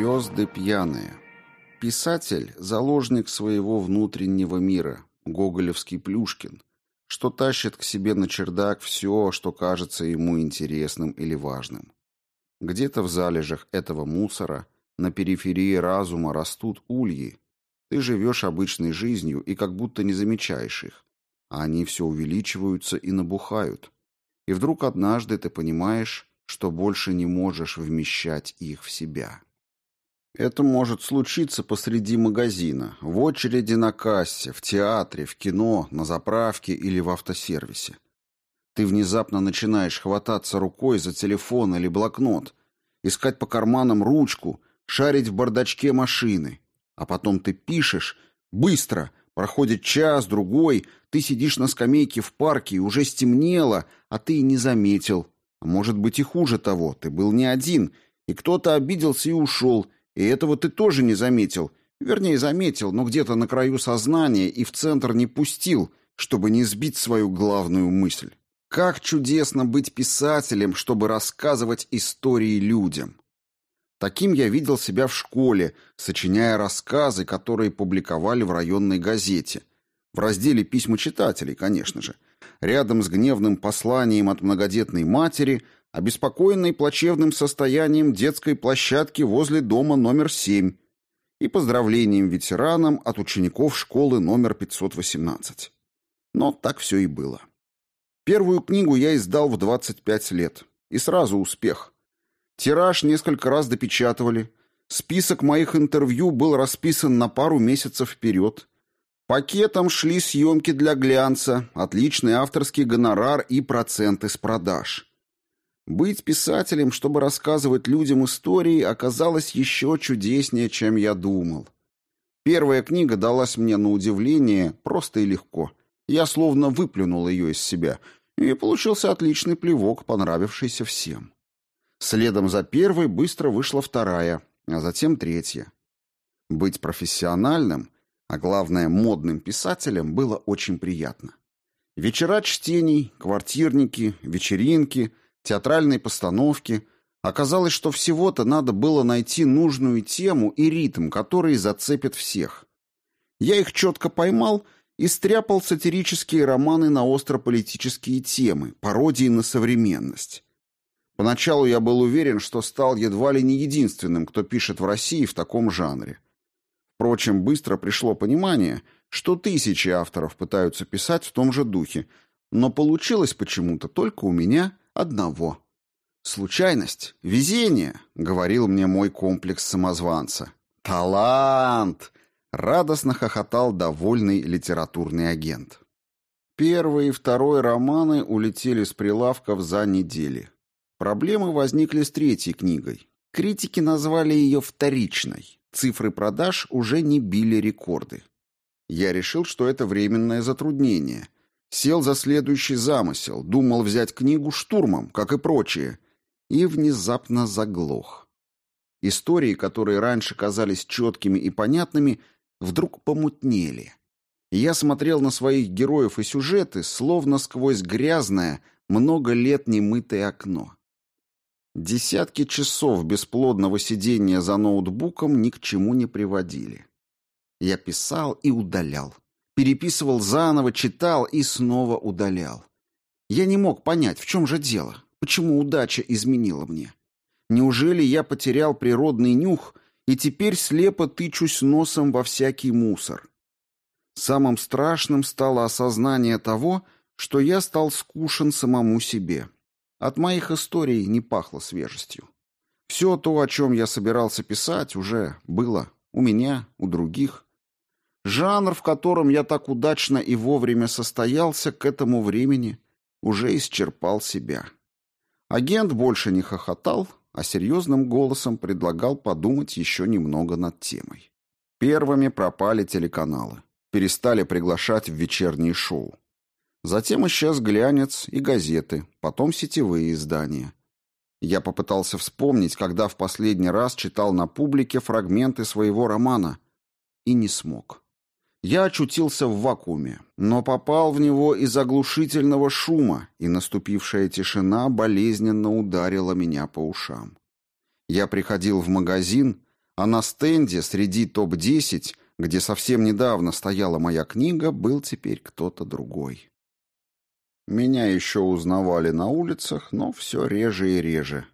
Звезды пьяные. Писатель – заложник своего внутреннего мира, гоголевский Плюшкин, что тащит к себе на чердак все, что кажется ему интересным или важным. Где-то в залежах этого мусора, на периферии разума растут ульи. Ты живешь обычной жизнью и как будто не замечаешь их, а они все увеличиваются и набухают. И вдруг однажды ты понимаешь, что больше не можешь вмещать их в себя. Это может случиться посреди магазина, в очереди на кассе, в театре, в кино, на заправке или в автосервисе. Ты внезапно начинаешь хвататься рукой за телефон или блокнот, искать по карманам ручку, шарить в бардачке машины. А потом ты пишешь, быстро, проходит час, другой, ты сидишь на скамейке в парке, и уже стемнело, а ты и не заметил. А может быть и хуже того, ты был не один, и кто-то обиделся и ушел, и этого ты тоже не заметил. Вернее, заметил, но где-то на краю сознания и в центр не пустил, чтобы не сбить свою главную мысль. Как чудесно быть писателем, чтобы рассказывать истории людям. Таким я видел себя в школе, сочиняя рассказы, которые публиковали в районной газете. В разделе «Письма читателей», конечно же. Рядом с гневным посланием от многодетной матери – обеспокоенный плачевным состоянием детской площадки возле дома номер 7 и поздравлением ветеранам от учеников школы номер 518. Но так все и было. Первую книгу я издал в 25 лет. И сразу успех. Тираж несколько раз допечатывали. Список моих интервью был расписан на пару месяцев вперед. Пакетом шли съемки для глянца, отличный авторский гонорар и проценты с продаж. Быть писателем, чтобы рассказывать людям истории, оказалось еще чудеснее, чем я думал. Первая книга далась мне на удивление просто и легко. Я словно выплюнул ее из себя, и получился отличный плевок, понравившийся всем. Следом за первой быстро вышла вторая, а затем третья. Быть профессиональным, а главное модным писателем было очень приятно. Вечера чтений, квартирники, вечеринки — театральной постановки. Оказалось, что всего-то надо было найти нужную тему и ритм, который зацепит всех. Я их четко поймал и стряпал сатирические романы на острополитические темы, пародии на современность. Поначалу я был уверен, что стал едва ли не единственным, кто пишет в России в таком жанре. Впрочем, быстро пришло понимание, что тысячи авторов пытаются писать в том же духе, но получилось почему-то только у меня одного. «Случайность, везение», — говорил мне мой комплекс самозванца. «Талант!» — радостно хохотал довольный литературный агент. Первый и второй романы улетели с прилавков за недели. Проблемы возникли с третьей книгой. Критики назвали ее вторичной. Цифры продаж уже не били рекорды. Я решил, что это временное затруднение — Сел за следующий замысел, думал взять книгу штурмом, как и прочие, и внезапно заглох. Истории, которые раньше казались четкими и понятными, вдруг помутнели. я смотрел на своих героев и сюжеты, словно сквозь грязное, много лет немытое окно. Десятки часов бесплодного сидения за ноутбуком ни к чему не приводили. Я писал и удалял переписывал заново, читал и снова удалял. Я не мог понять, в чем же дело, почему удача изменила мне. Неужели я потерял природный нюх и теперь слепо тычусь носом во всякий мусор? Самым страшным стало осознание того, что я стал скушен самому себе. От моих историй не пахло свежестью. Все то, о чем я собирался писать, уже было у меня, у других. Жанр, в котором я так удачно и вовремя состоялся, к этому времени уже исчерпал себя. Агент больше не хохотал, а серьезным голосом предлагал подумать еще немного над темой. Первыми пропали телеканалы. Перестали приглашать в вечерние шоу. Затем исчез глянец и газеты, потом сетевые издания. Я попытался вспомнить, когда в последний раз читал на публике фрагменты своего романа, и не смог. Я очутился в вакууме, но попал в него из оглушительного шума, и наступившая тишина болезненно ударила меня по ушам. Я приходил в магазин, А на стенде среди топ-10, где совсем недавно стояла моя книга, был теперь кто-то другой. Меня еще узнавали на улицах, но все реже и реже.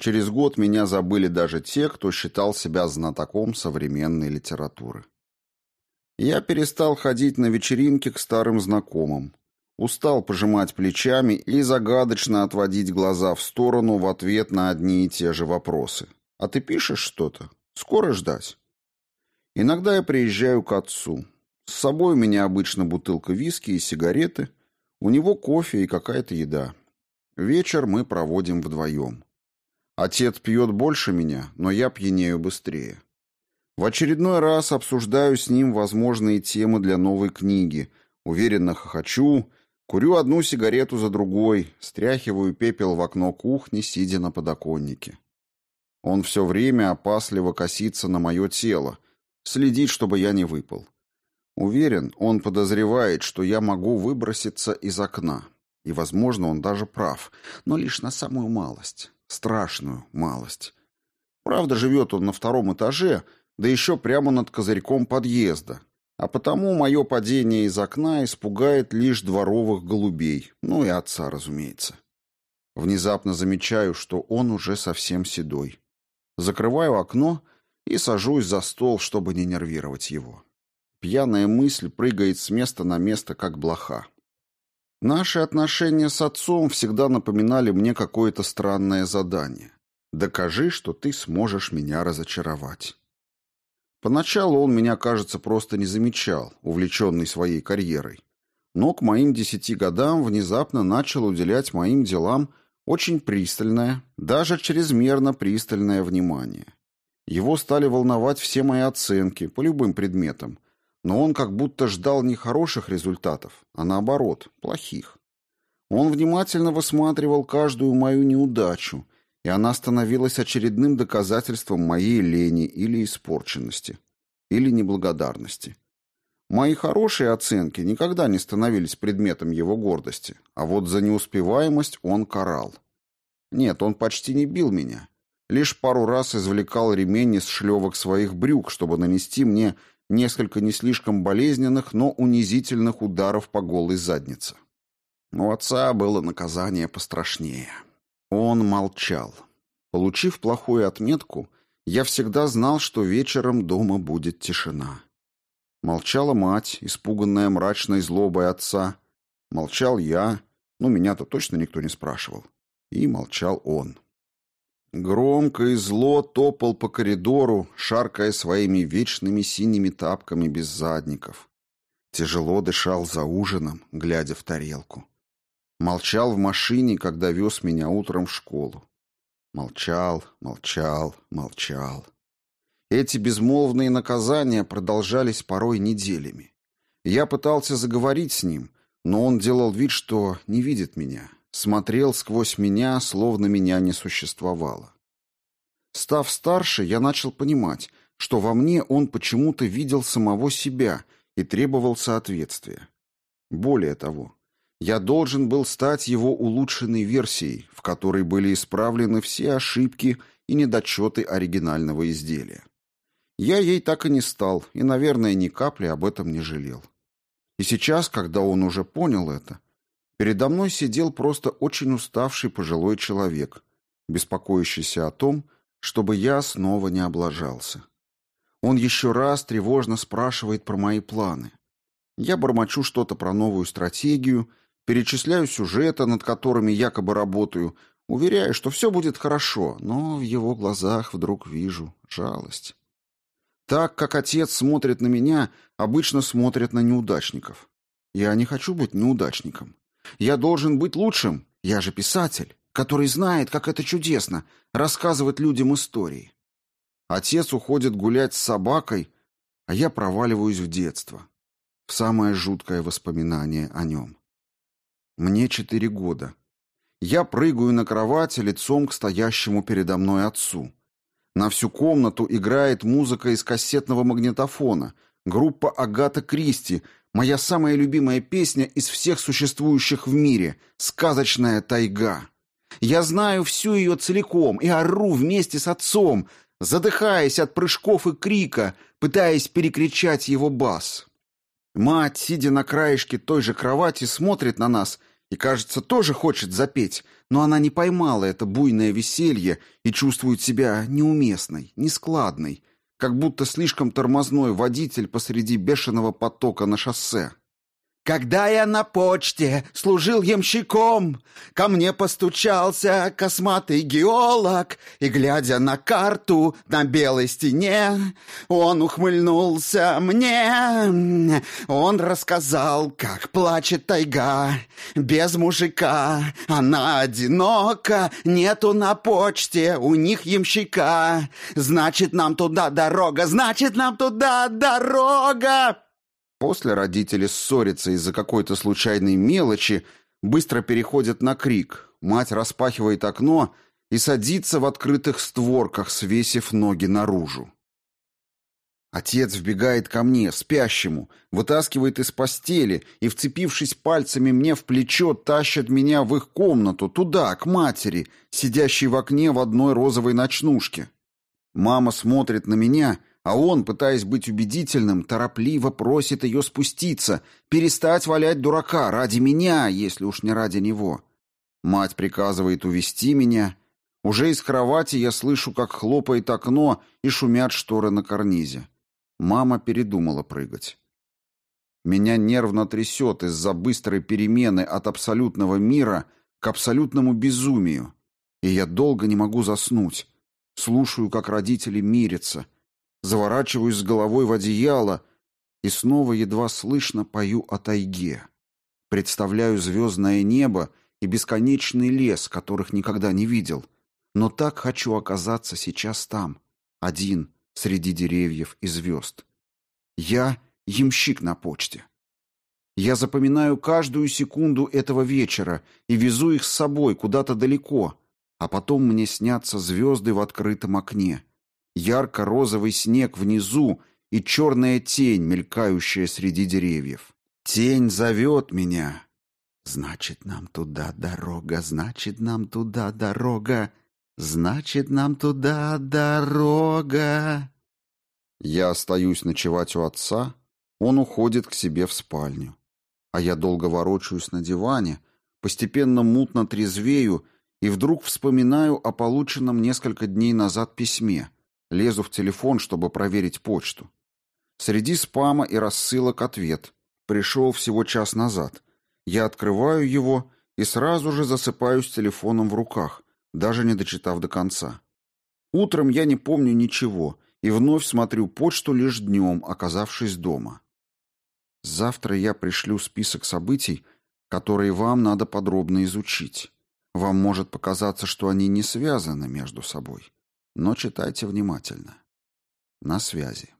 Через год меня забыли даже те, кто считал себя знатоком современной литературы. Я перестал ходить на вечеринки к старым знакомым. Устал пожимать плечами и загадочно отводить глаза в сторону в ответ на одни и те же вопросы. «А ты пишешь что-то? Скоро ждать?» Иногда я приезжаю к отцу. С собой у меня обычно бутылка виски и сигареты, у него кофе и какая-то еда. Вечер мы проводим вдвоем. Отец пьет больше меня, но я пьянею быстрее. В очередной раз обсуждаю с ним возможные темы для новой книги, уверенно хохочу, курю одну сигарету за другой, стряхиваю пепел в окно кухни, сидя на подоконнике. Он все время опасливо косится на мое тело, следит, чтобы я не выпал. Уверен, он подозревает, что я могу выброситься из окна. И, возможно, он даже прав, но лишь на самую малость страшную малость. Правда, живет он на втором этаже, да еще прямо над козырьком подъезда, а потому мое падение из окна испугает лишь дворовых голубей, ну и отца, разумеется. Внезапно замечаю, что он уже совсем седой. Закрываю окно и сажусь за стол, чтобы не нервировать его. Пьяная мысль прыгает с места на место, как блоха. Наши отношения с отцом всегда напоминали мне какое-то странное задание. Докажи, что ты сможешь меня разочаровать. Поначалу он меня, кажется, просто не замечал, увлеченный своей карьерой. Но к моим десяти годам внезапно начал уделять моим делам очень пристальное, даже чрезмерно пристальное внимание. Его стали волновать все мои оценки по любым предметам, но он как будто ждал не хороших результатов, а наоборот, плохих. Он внимательно высматривал каждую мою неудачу, и она становилась очередным доказательством моей лени или испорченности, или неблагодарности. Мои хорошие оценки никогда не становились предметом его гордости, а вот за неуспеваемость он карал. Нет, он почти не бил меня. Лишь пару раз извлекал ремень из шлевок своих брюк, чтобы нанести мне несколько не слишком болезненных, но унизительных ударов по голой заднице. У отца было наказание пострашнее. Он молчал. Получив плохую отметку, я всегда знал, что вечером дома будет тишина. Молчала мать, испуганная мрачной злобой отца. Молчал я, ну, меня-то точно никто не спрашивал. И молчал он. Громко и зло топал по коридору, шаркая своими вечными синими тапками без задников. Тяжело дышал за ужином, глядя в тарелку. Молчал в машине, когда вез меня утром в школу. Молчал, молчал, молчал. Эти безмолвные наказания продолжались порой неделями. Я пытался заговорить с ним, но он делал вид, что не видит меня смотрел сквозь меня, словно меня не существовало. Став старше, я начал понимать, что во мне он почему-то видел самого себя и требовал соответствия. Более того, я должен был стать его улучшенной версией, в которой были исправлены все ошибки и недочеты оригинального изделия. Я ей так и не стал, и, наверное, ни капли об этом не жалел. И сейчас, когда он уже понял это, Передо мной сидел просто очень уставший пожилой человек, беспокоящийся о том, чтобы я снова не облажался. Он еще раз тревожно спрашивает про мои планы. Я бормочу что-то про новую стратегию, перечисляю сюжеты, над которыми якобы работаю, уверяю, что все будет хорошо, но в его глазах вдруг вижу жалость. Так, как отец смотрит на меня, обычно смотрят на неудачников. Я не хочу быть неудачником. Я должен быть лучшим. Я же писатель, который знает, как это чудесно рассказывать людям истории. Отец уходит гулять с собакой, а я проваливаюсь в детство, в самое жуткое воспоминание о нем. Мне четыре года. Я прыгаю на кровати лицом к стоящему передо мной отцу. На всю комнату играет музыка из кассетного магнитофона, группа Агата Кристи, Моя самая любимая песня из всех существующих в мире — «Сказочная тайга». Я знаю всю ее целиком и ору вместе с отцом. задыхаясь от прыжков и крика, пытаясь перекричать его бас. Мать, сидя на краешке той же кровати, смотрит на нас и, кажется, тоже хочет запеть, но она не поймала это буйное веселье и чувствует себя неуместной, нескладной, как будто слишком тормозной водитель посреди бешеного потока на шоссе. Когда я на почте служил ямщиком, ко мне постучался косматый геолог, и, глядя на карту на белой стене, он ухмыльнулся мне. Он рассказал, как плачет тайга без мужика. Она одинока, нету на почте у них ямщика. Значит, нам туда дорога, значит, нам туда дорога. После родители ссорятся из-за какой-то случайной мелочи, быстро переходят на крик. Мать распахивает окно и садится в открытых створках, свесив ноги наружу. Отец вбегает ко мне, спящему, вытаскивает из постели и, вцепившись пальцами мне в плечо, тащит меня в их комнату, туда, к матери, сидящей в окне в одной розовой ночнушке. Мама смотрит на меня а он, пытаясь быть убедительным, торопливо просит ее спуститься, перестать валять дурака ради меня, если уж не ради него. Мать приказывает увести меня. Уже из кровати я слышу, как хлопает окно и шумят шторы на карнизе. Мама передумала прыгать. Меня нервно трясет из-за быстрой перемены от абсолютного мира к абсолютному безумию, и я долго не могу заснуть. Слушаю, как родители мирятся — заворачиваюсь с головой в одеяло и снова едва слышно пою о тайге. Представляю звездное небо и бесконечный лес, которых никогда не видел. Но так хочу оказаться сейчас там, один, среди деревьев и звезд. Я — ямщик на почте. Я запоминаю каждую секунду этого вечера и везу их с собой куда-то далеко, а потом мне снятся звезды в открытом окне ярко-розовый снег внизу и черная тень, мелькающая среди деревьев. Тень зовет меня. Значит, нам туда дорога, значит, нам туда дорога, значит, нам туда дорога. Я остаюсь ночевать у отца, он уходит к себе в спальню. А я долго ворочаюсь на диване, постепенно мутно трезвею и вдруг вспоминаю о полученном несколько дней назад письме — Лезу в телефон, чтобы проверить почту. Среди спама и рассылок ответ. Пришел всего час назад. Я открываю его и сразу же засыпаю с телефоном в руках, даже не дочитав до конца. Утром я не помню ничего и вновь смотрю почту лишь днем, оказавшись дома. Завтра я пришлю список событий, которые вам надо подробно изучить. Вам может показаться, что они не связаны между собой но читайте внимательно. На связи.